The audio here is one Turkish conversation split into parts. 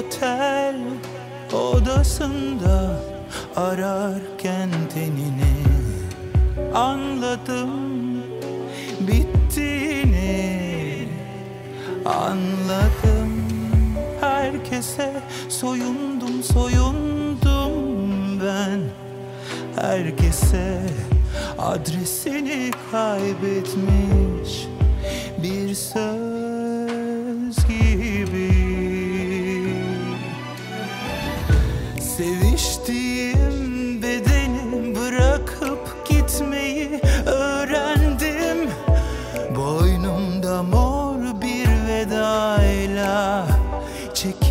otel odasında ararken tenini Anladım bittiğini. Anladım herkese soyundum soyundum ben. Herkese adresini kaybetmiş bir söz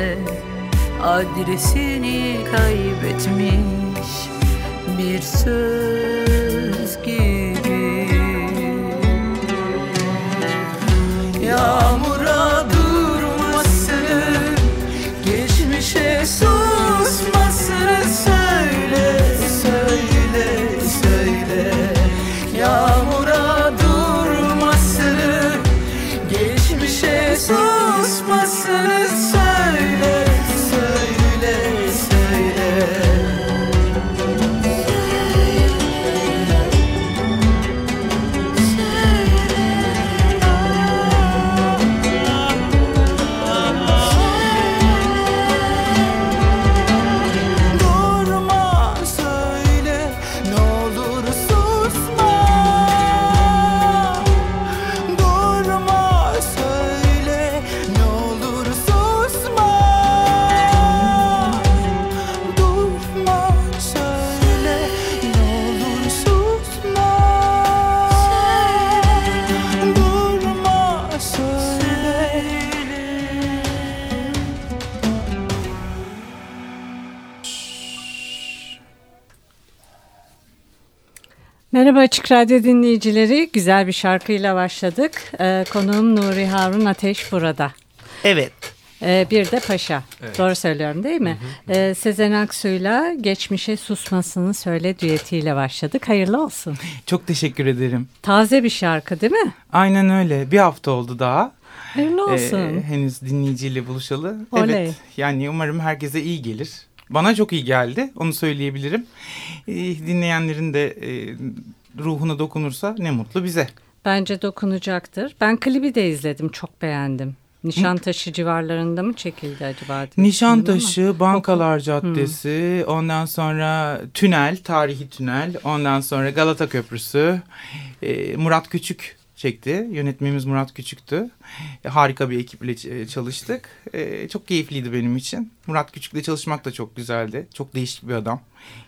Herkese adresini kaybetmiş bir söz Merhaba Açık Radyo dinleyicileri. Güzel bir şarkıyla başladık. Ee, konuğum Nuri Harun Ateş burada. Evet Ee, bir de Paşa. Doğru söylüyorum değil mi? Ee, Sezen Aksu'yla Geçmişe Susmasını Söyle düetiyle başladık. Hayırlı olsun. Çok teşekkür ederim. Taze bir şarkı değil mi? Aynen öyle. Bir hafta oldu daha. Hayırlı olsun. Ee, henüz dinleyiciyle buluşalı. Oley. Evet. Yani umarım herkese iyi gelir. Bana çok iyi geldi. Onu söyleyebilirim. Ee, dinleyenlerin de e, ruhuna dokunursa ne mutlu bize. Bence dokunacaktır. Ben klibi de izledim. Çok beğendim. Nişantaşı civarlarında mı çekildi acaba? Nişantaşı, Bankalar Caddesi, ondan sonra tünel, tarihi tünel, ondan sonra Galata Köprüsü, e, Murat Küçük çekti. Yönetmenimiz Murat Küçük'tü. E, harika bir ekiple ç- çalıştık. E, çok keyifliydi benim için. Murat Küçük'le çalışmak da çok güzeldi. Çok değişik bir adam.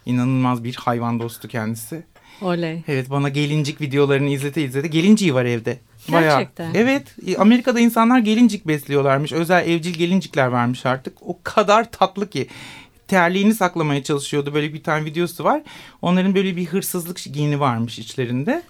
İnanılmaz bir hayvan dostu kendisi. Oley. Evet bana gelincik videolarını izlete izlete. Gelinciği var evde. Gerçekten. Evet Amerika'da insanlar gelincik besliyorlarmış. Özel evcil gelincikler varmış artık. O kadar tatlı ki. Terliğini saklamaya çalışıyordu. Böyle bir tane videosu var. Onların böyle bir hırsızlık giyini varmış içlerinde.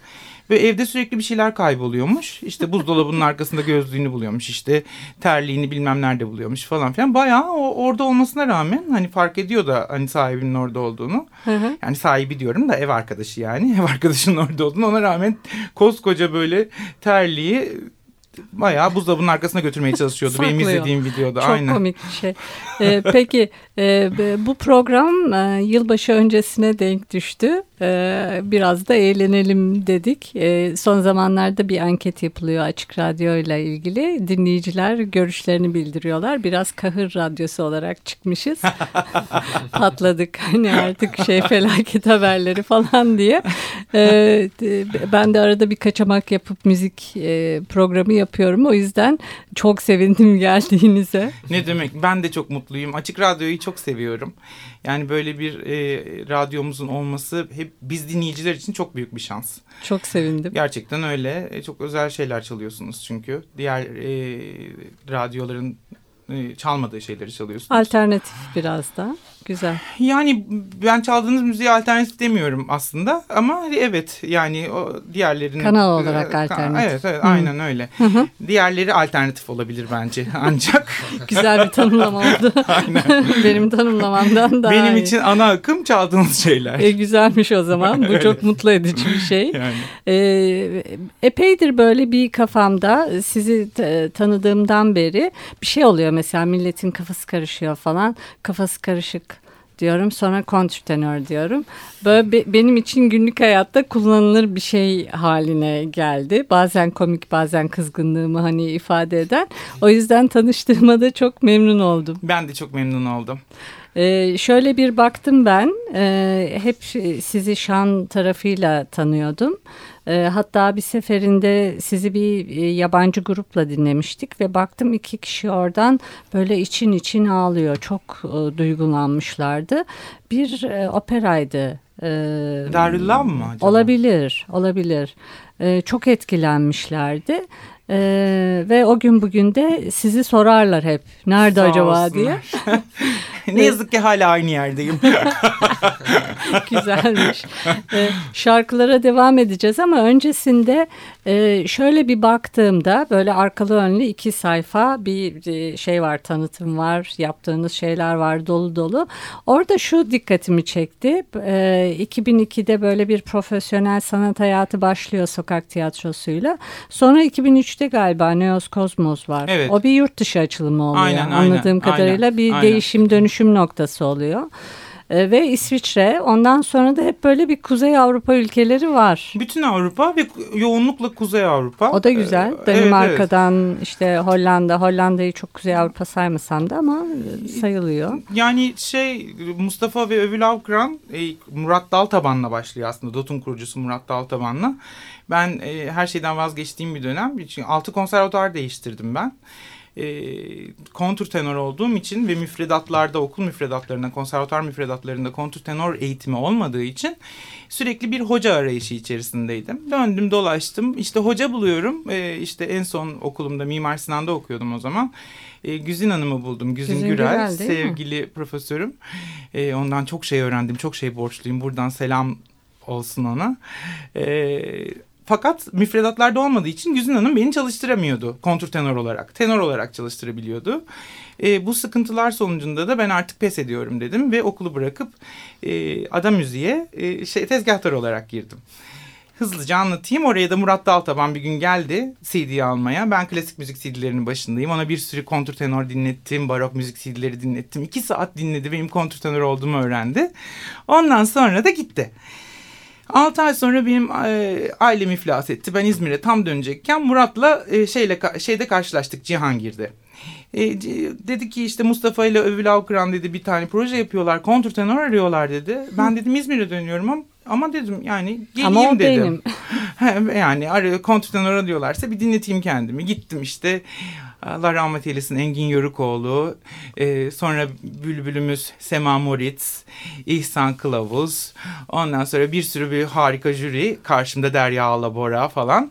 Ve evde sürekli bir şeyler kayboluyormuş. İşte buzdolabının arkasında gözlüğünü buluyormuş. İşte terliğini bilmem nerede buluyormuş falan filan. Bayağı o, orada olmasına rağmen hani fark ediyor da hani sahibinin orada olduğunu. Hı hı. Yani sahibi diyorum da ev arkadaşı yani. Ev arkadaşının orada olduğunu ona rağmen koskoca böyle terliği bayağı buzdolabının arkasına götürmeye çalışıyordu. Benim izlediğim videoda. Çok Aynen. komik bir şey. Ee, peki e, bu program e, yılbaşı öncesine denk düştü. Ee, biraz da eğlenelim dedik. Ee, son zamanlarda bir anket yapılıyor Açık Radyo ile ilgili. Dinleyiciler görüşlerini bildiriyorlar. Biraz kahır radyosu olarak çıkmışız. Patladık hani artık şey felaket haberleri falan diye. Ee, ben de arada bir kaçamak yapıp müzik e, programı yapıyorum. O yüzden çok sevindim geldiğinize. Ne demek? Ben de çok mutluyum. Açık Radyo'yu çok seviyorum. Yani böyle bir e, radyomuzun olması hep biz dinleyiciler için çok büyük bir şans. Çok sevindim. Gerçekten öyle. E, çok özel şeyler çalıyorsunuz çünkü. Diğer e, radyoların e, çalmadığı şeyleri çalıyorsunuz. Alternatif biraz da. Güzel. Yani ben çaldığınız müziğe alternatif demiyorum aslında ama evet yani o diğerlerinin Kanal olarak Ka- alternatif. Evet, evet aynen öyle. Diğerleri alternatif olabilir bence ancak Güzel bir tanımlama oldu. Benim tanımlamamdan daha benim iyi. için ana akım çaldığınız şeyler. E, güzelmiş o zaman. Bu çok mutlu edici bir şey. Yani E, epeydir böyle bir kafamda sizi tanıdığımdan beri bir şey oluyor mesela milletin kafası karışıyor falan. Kafası karışık diyorum sonra kontrtenör diyorum. Böyle be- benim için günlük hayatta kullanılır bir şey haline geldi. Bazen komik bazen kızgınlığımı hani ifade eden. O yüzden tanıştığıma da çok memnun oldum. ben de çok memnun oldum. Ee, şöyle bir baktım ben Ee, hep sizi şan tarafıyla tanıyordum. Ee, hatta bir seferinde sizi bir e, yabancı grupla dinlemiştik ve baktım iki kişi oradan böyle için için ağlıyor. Çok e, duygulanmışlardı. Bir e, operaydı. Darüllam mı acaba? Olabilir, olabilir. Çok etkilenmişlerdi. Ee, ve o gün bugün de sizi sorarlar hep. Nerede Sağ acaba olsunlar. diye. ne yazık ki hala aynı yerdeyim. Güzelmiş. Ee, şarkılara devam edeceğiz ama öncesinde e, şöyle bir baktığımda böyle arkalı önlü iki sayfa bir e, şey var tanıtım var yaptığınız şeyler var dolu dolu. Orada şu dikkatimi çekti. E, 2002'de böyle bir profesyonel sanat hayatı başlıyor sokak tiyatrosuyla. Sonra 2003'te galiba Neos Kosmos var. Evet. O bir yurt dışı açılımı oluyor. Aynen, aynen, Anladığım kadarıyla aynen, bir aynen. değişim dönüşüm noktası oluyor. E, ve İsviçre ondan sonra da hep böyle bir Kuzey Avrupa ülkeleri var. Bütün Avrupa ve yoğunlukla Kuzey Avrupa. O da güzel. Ee, evet, evet. Danimarka'dan işte Hollanda. Hollanda'yı çok Kuzey Avrupa saymasam da ama sayılıyor. Yani şey Mustafa ve Övül Avkran e, Murat Daltaban'la başlıyor aslında. DOT'un kurucusu Murat Daltaban'la. Ben e, her şeyden vazgeçtiğim bir dönem. Çünkü altı konservatuar değiştirdim ben. E, kontur tenor olduğum için ve müfredatlarda okul müfredatlarında konservatuar müfredatlarında kontur tenor eğitimi olmadığı için sürekli bir hoca arayışı içerisindeydim. Döndüm dolaştım işte hoca buluyorum e, işte en son okulumda Mimar Sinan'da okuyordum o zaman. E, Güzin Hanım'ı buldum. Güzin, Güzin Gürel, Gürel değil mi? sevgili profesörüm. E, ondan çok şey öğrendim, çok şey borçluyum. Buradan selam olsun ona. E, fakat müfredatlarda olmadığı için Güzin Hanım beni çalıştıramıyordu kontrtenor olarak. Tenor olarak çalıştırabiliyordu. E, bu sıkıntılar sonucunda da ben artık pes ediyorum dedim ve okulu bırakıp e, Ada Müziğe e, şey, tezgahtar olarak girdim. Hızlıca anlatayım. Oraya da Murat Daltaban bir gün geldi CD almaya. Ben klasik müzik CD'lerinin başındayım. Ona bir sürü kontrtenor dinlettim. Barok müzik CD'leri dinlettim. İki saat dinledi. Benim kontrtenor olduğumu öğrendi. Ondan sonra da gitti. Altı ay sonra benim e, ailem iflas etti. Ben İzmir'e tam dönecekken Murat'la e, şeyle şeyde karşılaştık Cihangir'de. E, dedi ki işte Mustafa ile Övül Avkıran dedi bir tane proje yapıyorlar. Kontrtenor arıyorlar dedi. Ben dedim İzmir'e dönüyorum ama, ama dedim yani geleyim Ama o dedim. benim. yani kontrtenor arıyorlarsa bir dinleteyim kendimi. Gittim işte Allah rahmet eylesin Engin Yörükoğlu, e, sonra bülbülümüz Sema Moritz, İhsan Kılavuz, ondan sonra bir sürü bir harika jüri, karşımda Derya Alabora falan.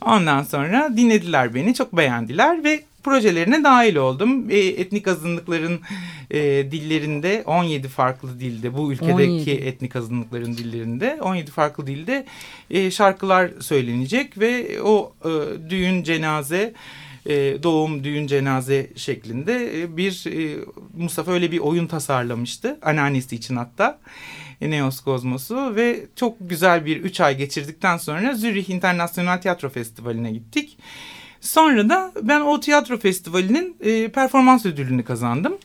Ondan sonra dinlediler beni, çok beğendiler ve projelerine dahil oldum. E, etnik azınlıkların e, dillerinde 17 farklı dilde bu ülkedeki 17. etnik azınlıkların dillerinde 17 farklı dilde e, şarkılar söylenecek ve o e, düğün cenaze e, doğum düğün cenaze şeklinde e, bir e, Mustafa öyle bir oyun tasarlamıştı anneannesi için hatta Neos Kozmos'u ve çok güzel bir üç ay geçirdikten sonra Zürih Internasyonel Tiyatro Festivali'ne gittik. Sonra da ben o tiyatro festivalinin e, performans ödülünü kazandım.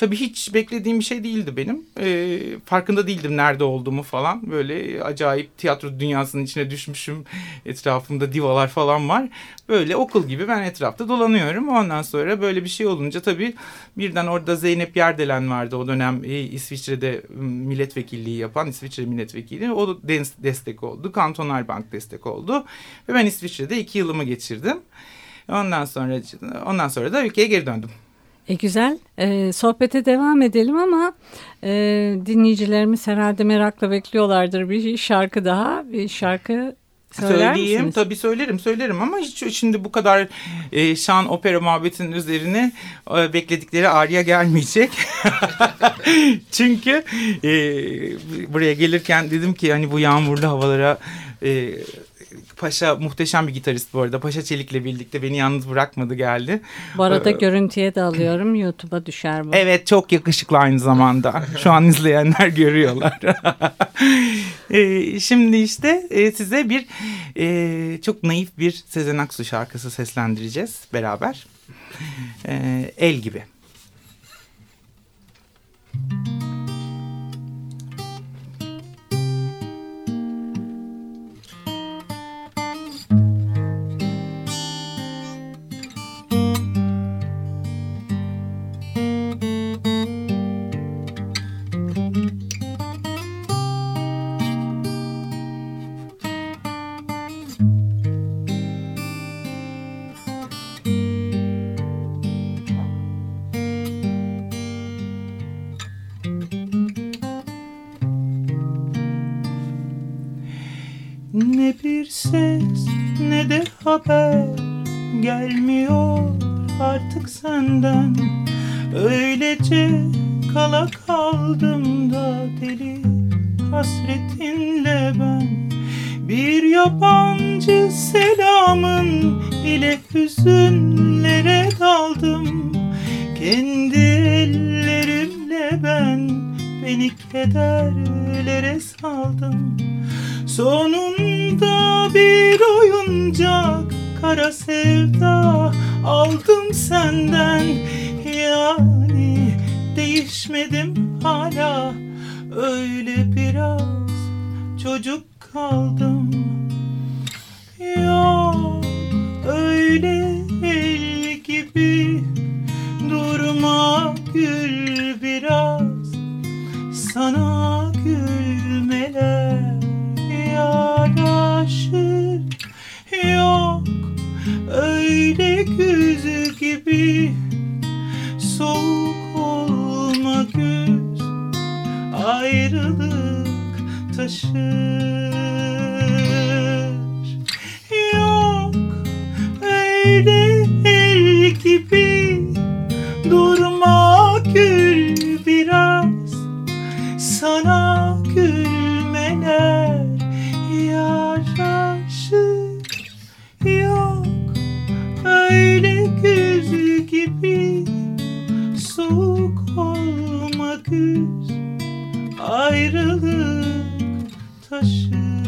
Tabii hiç beklediğim bir şey değildi benim. E, farkında değildim nerede olduğumu falan. Böyle acayip tiyatro dünyasının içine düşmüşüm. Etrafımda divalar falan var. Böyle okul gibi ben etrafta dolanıyorum. Ondan sonra böyle bir şey olunca tabii birden orada Zeynep Yerdelen vardı o dönem e, İsviçre'de milletvekilliği yapan İsviçre milletvekili. O destek oldu. Kantonal Bank destek oldu. Ve ben İsviçre'de iki yılımı geçirdim. Ondan sonra ondan sonra da ülkeye geri döndüm. E güzel. E, sohbete devam edelim ama e, dinleyicilerimiz herhalde merakla bekliyorlardır bir şarkı daha. Bir şarkı söyler Söyleyeyim misiniz? tabii söylerim söylerim ama hiç şimdi bu kadar e, şan opera muhabbetinin üzerine e, bekledikleri ağrıya gelmeyecek. Çünkü e, buraya gelirken dedim ki hani bu yağmurlu havalara e, Paşa muhteşem bir gitarist bu arada. Paşa Çelik'le birlikte beni yalnız bırakmadı geldi. Bu arada Ee, görüntüye de alıyorum. YouTube'a düşer bu. Evet çok yakışıklı aynı zamanda. Şu an izleyenler görüyorlar. Ee, şimdi işte e, size bir e, çok naif bir Sezen Aksu şarkısı seslendireceğiz beraber. Ee, El gibi. Ne bir ses ne de haber gelmiyor artık senden. Öylece kala kaldım da deli hasretinle ben. Bir yabancı selamın ile hüzünlere daldım. Kendi ellerimle ben beni kederlere saldım. Sonunda bir oyuncak kara sevda aldım senden. Yani değişmedim hala öyle biraz çocuk kaldım Soğuk olma güz Ayrılık taşır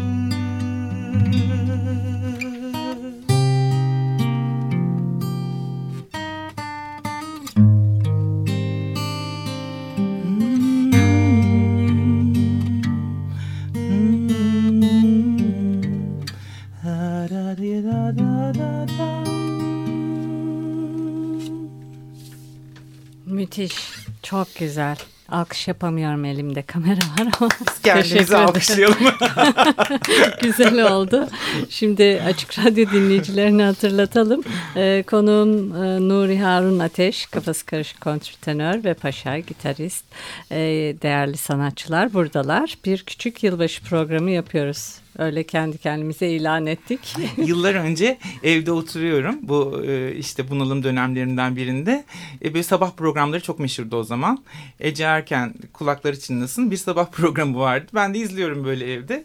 Çok güzel. Alkış yapamıyorum elimde kamera var ama teşekkür Kendimizi alkışlayalım. Güzel oldu. Şimdi Açık Radyo dinleyicilerini hatırlatalım. Ee, konuğum e, Nuri Harun Ateş, kafası karışık kontrtenör ve paşa gitarist. Ee, değerli sanatçılar buradalar. Bir küçük yılbaşı programı yapıyoruz. Öyle kendi kendimize ilan ettik. Yıllar önce evde oturuyorum. Bu e, işte bunalım dönemlerinden birinde. E, böyle sabah programları çok meşhurdu o zaman. Ece Erken kulakları çınlasın bir sabah programı vardı. Ben de izliyorum böyle evde.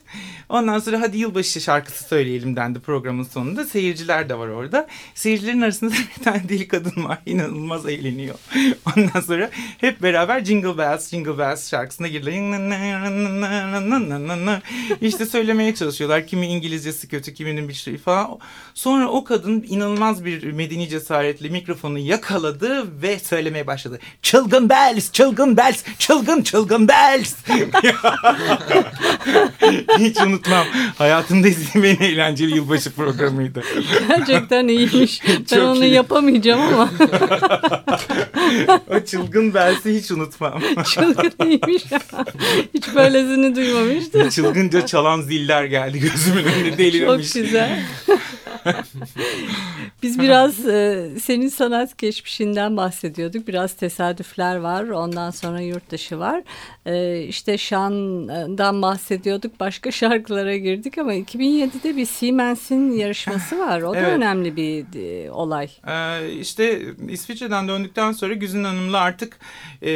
Ondan sonra hadi yılbaşı şarkısı söyleyelim dendi programın sonunda. Seyirciler de var orada. Seyircilerin arasında bir tane deli kadın var. İnanılmaz eğleniyor. Ondan sonra hep beraber Jingle Bells, Jingle Bells şarkısına girdiler. İşte söylemeye çalışıyorlar. Kimi İngilizcesi kötü, kiminin bir şey falan. Sonra o kadın inanılmaz bir medeni cesaretle mikrofonu yakaladı ve söylemeye başladı. Çılgın Bells, çılgın Bells, çılgın çılgın Bells. Hiç unutmam. Hayatımda izlediğim en eğlenceli yılbaşı programıydı. Gerçekten iyiymiş. Ben Çok onu iyi. yapamayacağım ama o çılgın Bells'i hiç unutmam. çılgın iyiymiş. Hiç böylesini duymamıştım. Çılgınca çalan ziller geldi gözümün önünde Çok delirmiş. güzel. Biz biraz e, senin sanat geçmişinden bahsediyorduk. Biraz tesadüfler var. Ondan sonra yurt dışı var. E, işte Şan'dan bahsediyorduk. Başka şarkılara girdik ama 2007'de bir Siemens'in yarışması var. O da Evet. önemli bir e, olay. Ee, işte İsviçre'den döndükten sonra Güzin Hanım'la artık e,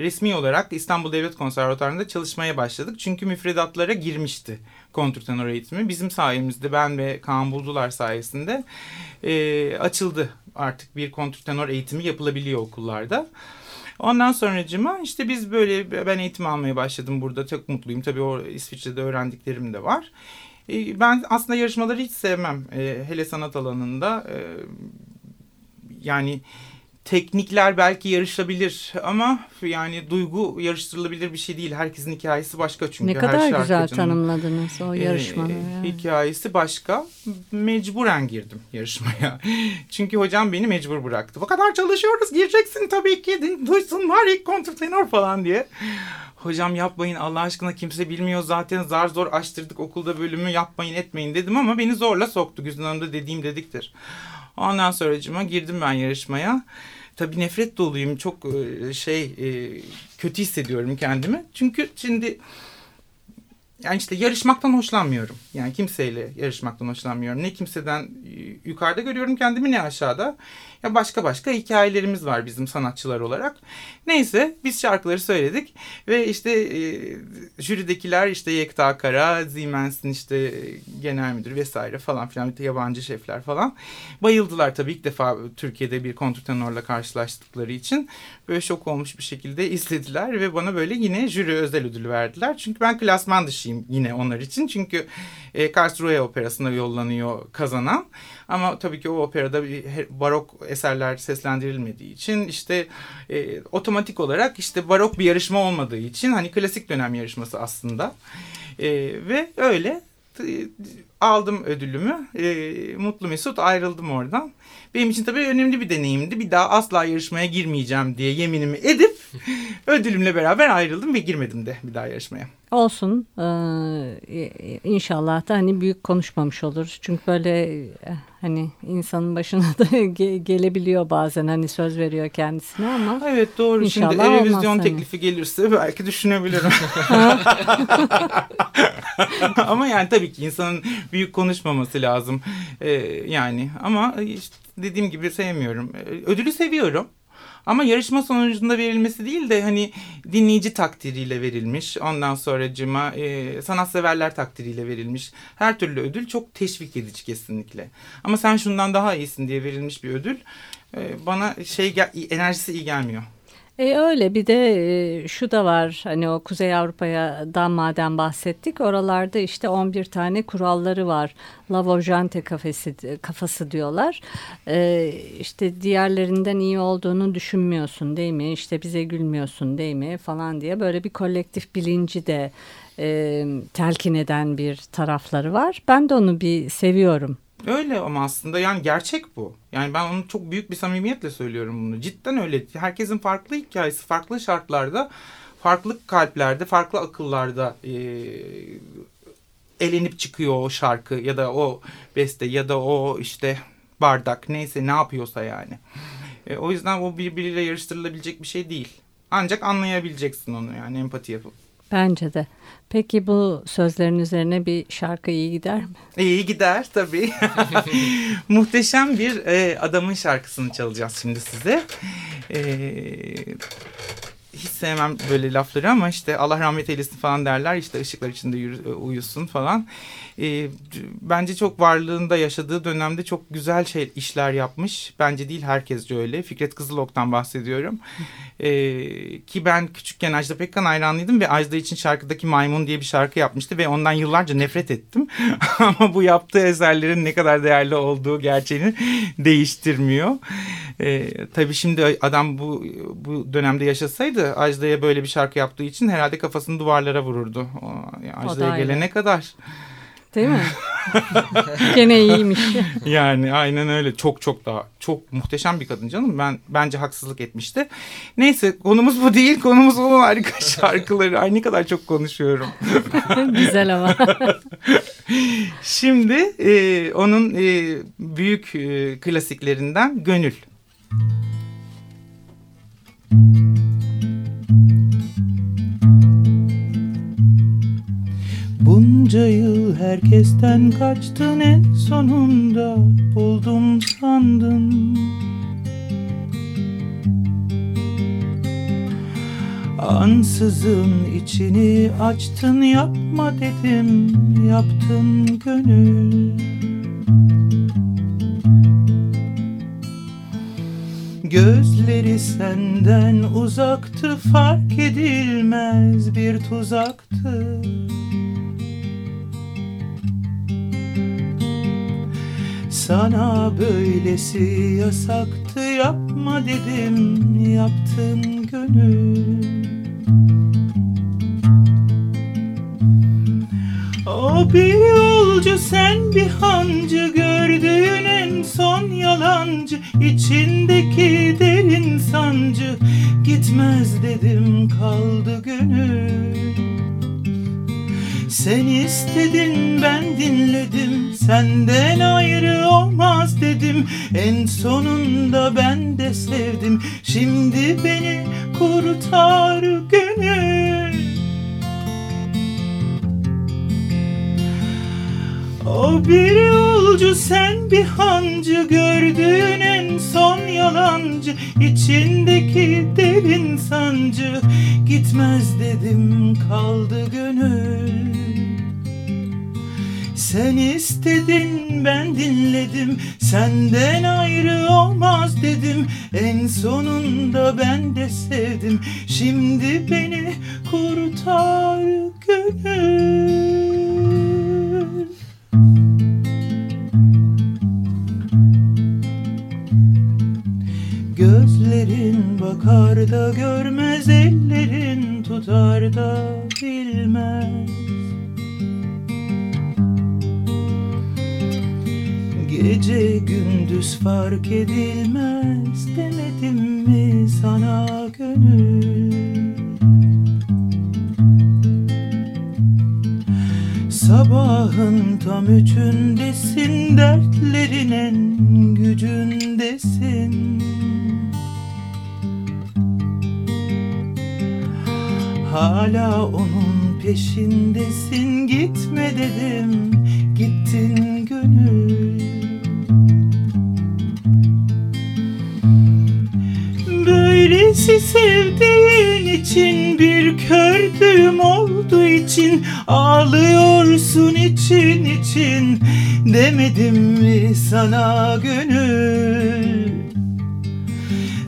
resmi olarak İstanbul Devlet Konservatuarı'nda çalışmaya başladık. Çünkü müfredatlara girmişti kontrtenor eğitimi. Bizim sayemizde ben ve Kaan Buldular sayesinde e, açıldı artık bir kontrtenor eğitimi yapılabiliyor okullarda. Ondan sonracıma işte biz böyle ben eğitim almaya başladım burada. Çok mutluyum. Tabii o İsviçre'de öğrendiklerim de var. E, Ben aslında yarışmaları hiç sevmem. E, hele sanat alanında. E, yani teknikler belki yarışabilir ama yani duygu yarıştırılabilir bir şey değil. Herkesin hikayesi başka çünkü. ne her kadar güzel şarkıcının, tanımladınız o e, yarışmaları. hikayesi başka. Mecburen girdim yarışmaya. Çünkü hocam beni mecbur bıraktı. O kadar çalışıyoruz gireceksin tabii ki. Duysunlar ilk kontrtenor falan diye. Hocam yapmayın Allah aşkına kimse bilmiyor zaten zar zor açtırdık okulda bölümü yapmayın etmeyin dedim ama beni zorla soktu. Güzin Hanım da dediğim dediktir. Ondan sonracıma girdim ben yarışmaya. Tabii nefret doluyum. Çok e, şey e, kötü hissediyorum kendimi. Çünkü şimdi yani işte yarışmaktan hoşlanmıyorum. Yani kimseyle yarışmaktan hoşlanmıyorum. Ne kimseden yukarıda görüyorum kendimi ne aşağıda. Ya başka başka hikayelerimiz var bizim sanatçılar olarak. Neyse biz şarkıları söyledik ve işte e, jüridekiler işte Yekta Kara, Siemens'in işte e, genel müdür vesaire falan filan yabancı şefler falan. Bayıldılar tabii ilk defa Türkiye'de bir kontrtenorla karşılaştıkları için. Böyle şok olmuş bir şekilde izlediler ve bana böyle yine jüri özel ödülü verdiler. Çünkü ben klasman dışıyım yine onlar için. Çünkü e, Karlsruhe Operası'na yollanıyor kazanan. Ama tabii ki o operada bir barok eserler seslendirilmediği için işte e, otomatik olarak işte barok bir yarışma olmadığı için hani klasik dönem yarışması aslında. E, ve öyle e, aldım ödülümü. E, mutlu mesut ayrıldım oradan. Benim için tabii önemli bir deneyimdi. Bir daha asla yarışmaya girmeyeceğim diye yeminimi edip ödülümle beraber ayrıldım ve girmedim de bir daha yarışmaya. Olsun. Ee, inşallah da hani büyük konuşmamış olur. Çünkü böyle eh, hani insanın başına da ge- gelebiliyor bazen hani söz veriyor kendisine ama Evet doğru. İnşallah Şimdi olmaz revizyon hani. teklifi gelirse belki düşünebilirim. ama yani tabii ki insanın büyük konuşmaması lazım. Ee, yani ama işte dediğim gibi sevmiyorum. Ee, Ödülü seviyorum. Ama yarışma sonucunda verilmesi değil de hani dinleyici takdiriyle verilmiş. Ondan sonracıma e, sanatseverler takdiriyle verilmiş. Her türlü ödül çok teşvik edici kesinlikle. Ama sen şundan daha iyisin diye verilmiş bir ödül e, bana şey enerjisi iyi gelmiyor. E öyle bir de e, şu da var hani o Kuzey Avrupa'dan madem bahsettik oralarda işte 11 tane kuralları var. Lavojante kafesi kafası diyorlar. E, işte diğerlerinden iyi olduğunu düşünmüyorsun değil mi? İşte bize gülmüyorsun değil mi falan diye böyle bir kolektif bilinci de e, telkin eden bir tarafları var. Ben de onu bir seviyorum. Öyle ama aslında yani gerçek bu. Yani ben onu çok büyük bir samimiyetle söylüyorum bunu. Cidden öyle. Herkesin farklı hikayesi, farklı şartlarda, farklı kalplerde, farklı akıllarda e, elenip çıkıyor o şarkı ya da o beste ya da o işte bardak neyse ne yapıyorsa yani. E, o yüzden o birbiriyle yarıştırılabilecek bir şey değil. Ancak anlayabileceksin onu yani empati yapıp. Bence de. Peki bu sözlerin üzerine bir şarkı iyi gider mi? İyi gider tabii. Muhteşem bir e, adamın şarkısını çalacağız şimdi size. E, hiç sevmem böyle lafları ama işte Allah rahmet eylesin falan derler. İşte ışıklar içinde yürü, uyusun falan. E, bence çok varlığında yaşadığı dönemde çok güzel şey işler yapmış. Bence değil herkesce öyle. Fikret Kızılok'tan bahsediyorum. E, ki ben küçükken Ajda Pekkan hayranlıydım ve Ajda için şarkıdaki Maymun diye bir şarkı yapmıştı ve ondan yıllarca nefret ettim. ama bu yaptığı eserlerin ne kadar değerli olduğu gerçeğini değiştirmiyor. E, tabii şimdi adam bu bu dönemde yaşasaydı Ajda'ya böyle bir şarkı yaptığı için herhalde kafasını duvarlara vururdu. Yani Ajda'ya gelene kadar. Değil mi? Gene iyiymiş. yani aynen öyle. Çok çok daha çok muhteşem bir kadın canım. Ben bence haksızlık etmişti. Neyse konumuz bu değil. Konumuz onun harika şarkıları. Ay ne kadar çok konuşuyorum. Güzel ama. Şimdi e, onun e, büyük e, klasiklerinden Gönül. Bunca yıl herkesten kaçtın en sonunda buldum sandın. Ansızın içini açtın yapma dedim yaptın gönül. Gözleri senden uzaktı fark edilmez bir tuzaktı Sana böylesi yasaktı yapma dedim yaptın gönül. O bir yolcu sen bir hancı gördüğün en son yalancı içindeki derin sancı. Gitmez dedim kaldı gönül sen istedin ben dinledim. Senden ayrı olmaz dedim. En sonunda ben de sevdim. Şimdi beni kurtar gönül O bir yolcu sen bir hancı Gördüğün en son yalancı içindeki derin sancı Gitmez dedim kaldı gönül. Sen istedin ben dinledim. Senden ayrı olmaz dedim. En sonunda ben de sevdim. Şimdi beni kurtar gönül bakar da görmez Ellerin tutar da bilmez. Gece gündüz fark edilmez demedim mi sana gönül? Sabahın tam üçündesin dertlerin en gücündesin Hala onun peşindesin gitme dedim gittin gönül. Böylesi sevdiğin için bir kördüğüm olduğu için Ağlıyorsun için için demedim mi sana gönül?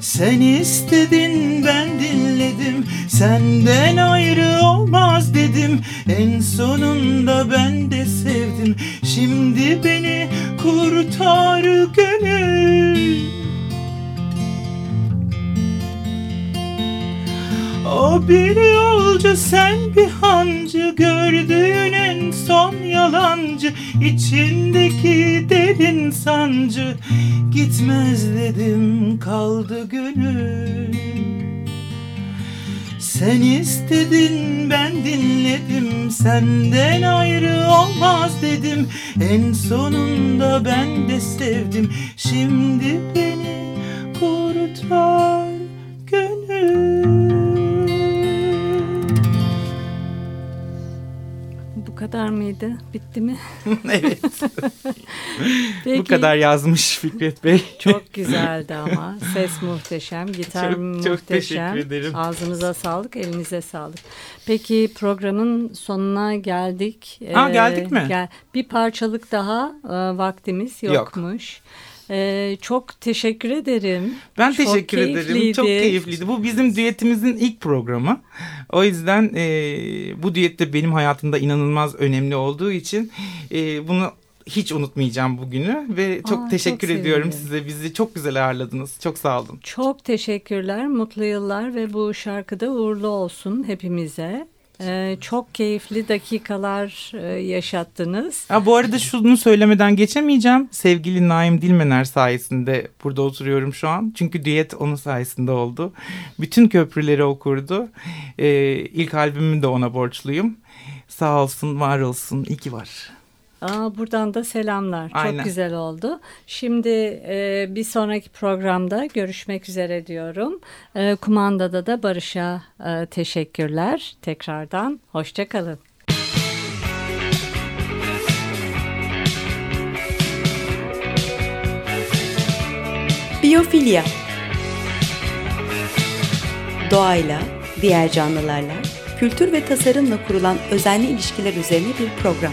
Sen istedin ben dinledim Senden ayrı olmaz dedim. En sonunda ben de sevdim. Şimdi beni kurtar gönül. O bir yolcu sen bir hancı. Gördüğün en son yalancı. İçindeki derin sancı. Gitmez dedim kaldı gönül sen istedin ben dinledim. Senden ayrı olmaz dedim. En sonunda ben de sevdim. Şimdi beni kurtar kadar mıydı? Bitti mi? evet. Peki, Bu kadar yazmış Fikret Bey. Çok güzeldi ama. Ses muhteşem, gitar Çok- çok muhteşem. teşekkür ederim. Ağzınıza sağlık, elinize sağlık. Peki programın sonuna geldik. Aa, geldik mi? gel- bir parçalık daha e, vaktimiz Yok. Yokmuş. E, çok teşekkür ederim. Ben Çok teşekkür ederim. keyifliydi. Çok keyifliydi. Bu bizim düetimizin ilk programı. O yüzden e, bu düet de benim hayatımda inanılmaz önemli olduğu için e, bunu hiç unutmayacağım bugünü ve çok Aa, teşekkür çok ediyorum size. Bizi çok güzel ağırladınız. Çok sağ olun. Çok teşekkürler, mutlu yıllar ve bu şarkıda uğurlu olsun hepimize. E, çok keyifli dakikalar e, yaşattınız. Ha, bu arada şunu söylemeden geçemeyeceğim. Sevgili Naim Dilmener sayesinde burada oturuyorum şu an. Çünkü düet onun sayesinde oldu. Bütün köprüleri okurdu. Ee, ilk albümümü de ona borçluyum. Sağ olsun, var olsun. İyi ki var. Aa, buradan da selamlar. Aynen. Çok güzel oldu. Şimdi e, bir sonraki programda görüşmek üzere diyorum. E, kumandada da Barış'a e, teşekkürler. Tekrardan hoşçakalın. Biyofilya Doğayla, diğer canlılarla, kültür ve tasarımla kurulan özenli ilişkiler üzerine bir program.